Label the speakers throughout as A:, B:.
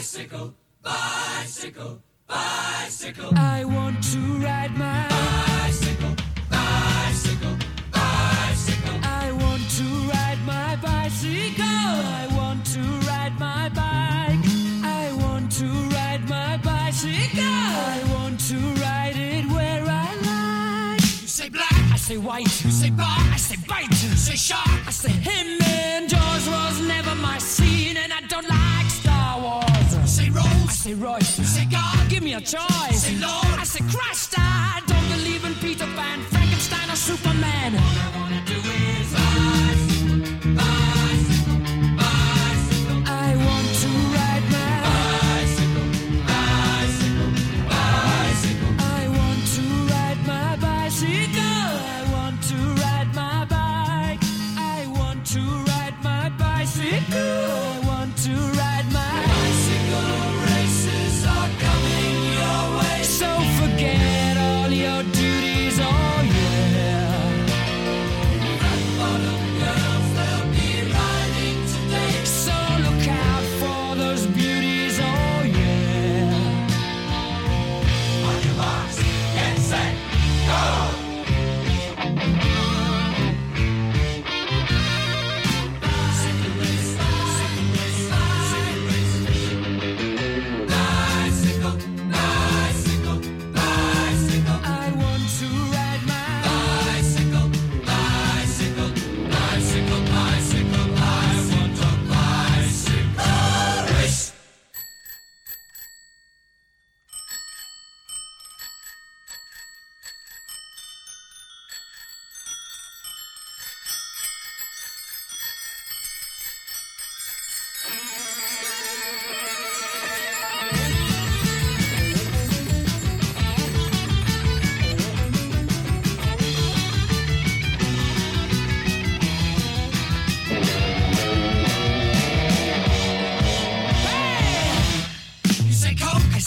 A: Bicycle, bicycle, bicycle.
B: I want to ride my
A: bicycle, bicycle, bicycle.
B: I want to ride my bicycle. I want to ride my bike. I want to ride my bicycle. I want to ride it where I like.
A: You say black,
B: I say white.
A: you say bar,
B: I say bite.
A: you say shark.
B: I say him and Jaws Royce.
A: say God.
B: Give me a choice.
A: Say Lord.
B: I say Christ. I don't believe in Peter Pan, Frankenstein, or Superman.
A: All I wanna do is
B: I want to ride my.
A: bicycle, bicycle, bicycle.
B: I want to ride my bicycle. I want to ride my bike. I want to ride my bicycle.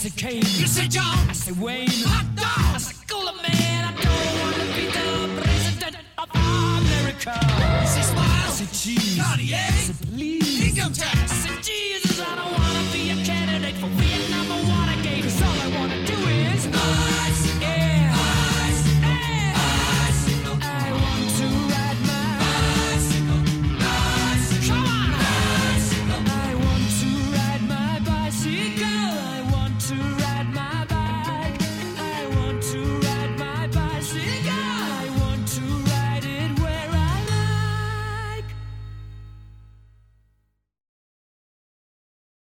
B: I
A: say
B: Kane.
A: you say John,
B: I say Wayne.
A: hot
B: I
A: dog.
B: say Cooler Man. I don't want to be the president of America.
A: You
B: I
A: Smile,
B: say cheese. I
A: Cartier,
B: say please.
A: income tax.
B: I say G